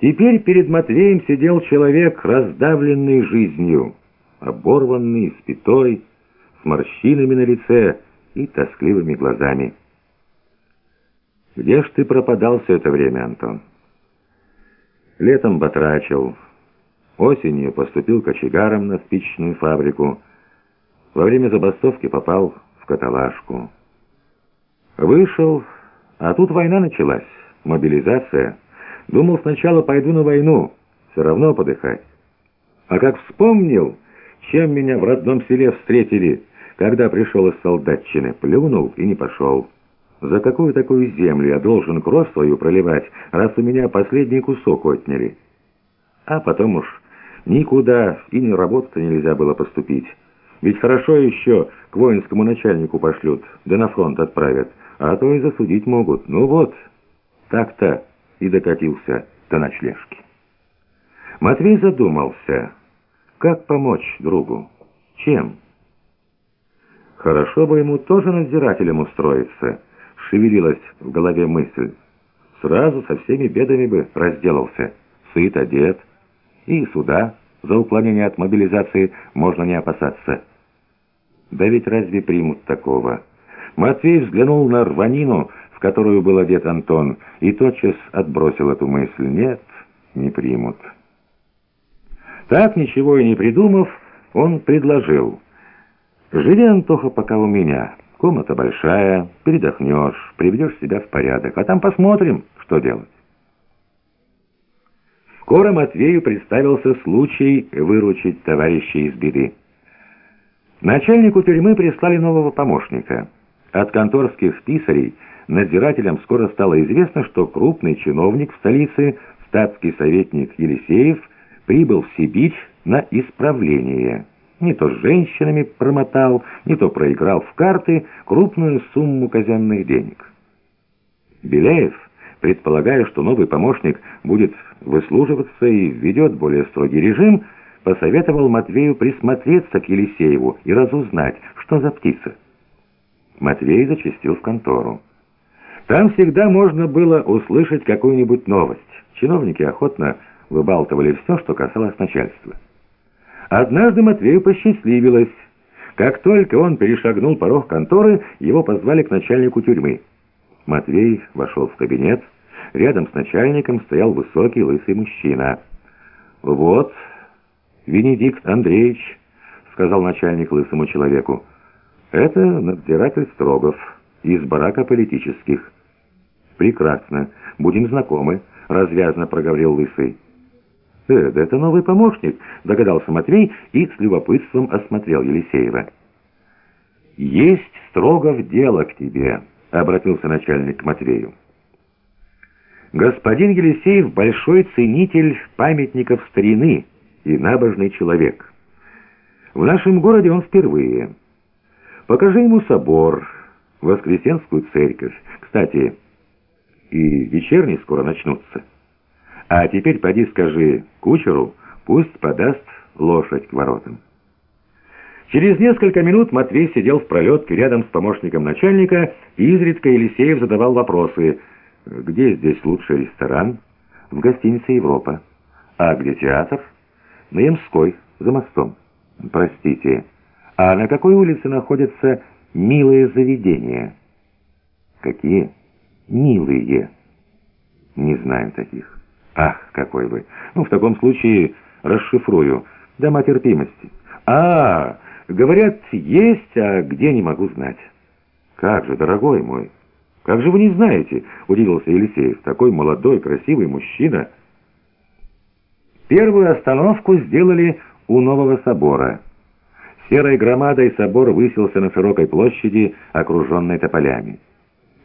Теперь перед Матвеем сидел человек, раздавленный жизнью, оборванный, спитой, с морщинами на лице и тоскливыми глазами. «Где ж ты пропадал все это время, Антон?» Летом батрачил, осенью поступил кочегаром на спичечную фабрику, во время забастовки попал в каталажку. Вышел, а тут война началась, мобилизация — Думал, сначала пойду на войну, все равно подыхать. А как вспомнил, чем меня в родном селе встретили, когда пришел из солдатчины, плюнул и не пошел. За какую такую землю я должен кровь свою проливать, раз у меня последний кусок отняли? А потом уж никуда и не работать нельзя было поступить. Ведь хорошо еще к воинскому начальнику пошлют, да на фронт отправят, а то и засудить могут. Ну вот, так-то и докатился до ночлежки. Матвей задумался, как помочь другу, чем. Хорошо бы ему тоже надзирателем устроиться, шевелилась в голове мысль. Сразу со всеми бедами бы разделался, сыт, одет, и суда за уклонение от мобилизации можно не опасаться. Да ведь разве примут такого? Матвей взглянул на рванину, которую был одет Антон, и тотчас отбросил эту мысль. Нет, не примут. Так, ничего и не придумав, он предложил. «Живи, Антоха, пока у меня. Комната большая, передохнешь, приведешь себя в порядок, а там посмотрим, что делать». Скоро Матвею представился случай выручить товарища из беды. Начальнику тюрьмы прислали нового помощника. От конторских писарей – надзирателям скоро стало известно, что крупный чиновник в столице, статский советник Елисеев, прибыл в Сибирь на исправление. Не то с женщинами промотал, не то проиграл в карты крупную сумму казенных денег. Беляев, предполагая, что новый помощник будет выслуживаться и введет более строгий режим, посоветовал Матвею присмотреться к Елисееву и разузнать, что за птица. Матвей зачастил в контору. Там всегда можно было услышать какую-нибудь новость. Чиновники охотно выбалтывали все, что касалось начальства. Однажды Матвею посчастливилось. Как только он перешагнул порог конторы, его позвали к начальнику тюрьмы. Матвей вошел в кабинет. Рядом с начальником стоял высокий лысый мужчина. «Вот, Венедикт Андреевич», — сказал начальник лысому человеку, — «это надзиратель Строгов из барака политических». «Прекрасно. Будем знакомы», — развязно проговорил Лысый. «Э, да это новый помощник», — догадался Матвей и с любопытством осмотрел Елисеева. «Есть строго в дело к тебе», — обратился начальник к Матвею. «Господин Елисеев — большой ценитель памятников старины и набожный человек. В нашем городе он впервые. Покажи ему собор, Воскресенскую церковь. Кстати, и вечерние скоро начнутся. А теперь поди скажи кучеру, пусть подаст лошадь к воротам. Через несколько минут Матвей сидел в пролетке рядом с помощником начальника, и изредка Елисеев задавал вопросы. «Где здесь лучший ресторан?» «В гостинице «Европа». «А где театр?» «На Ямской, за мостом». «Простите, а на какой улице находятся милые заведения?» «Какие?» милые. Не знаем таких. Ах, какой вы. Ну, в таком случае расшифрую. Дома терпимости. А, говорят, есть, а где не могу знать. Как же, дорогой мой, как же вы не знаете, удивился Елисеев. Такой молодой, красивый мужчина. Первую остановку сделали у нового собора. Серой громадой собор высился на широкой площади, окруженной тополями.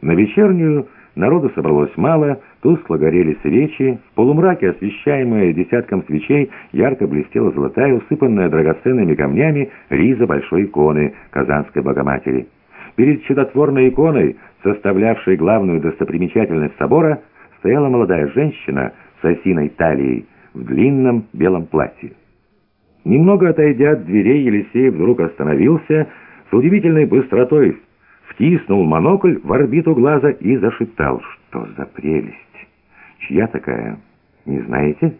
На вечернюю народу собралось мало, тускло горели свечи, в полумраке, освещаемая десятком свечей, ярко блестела золотая, усыпанная драгоценными камнями риза большой иконы Казанской Богоматери. Перед чудотворной иконой, составлявшей главную достопримечательность собора, стояла молодая женщина с осиной талией в длинном белом платье. Немного отойдя от дверей, Елисей вдруг остановился, с удивительной быстротой втиснул монокль в орбиту глаза и зашептал. «Что за прелесть! Чья такая? Не знаете?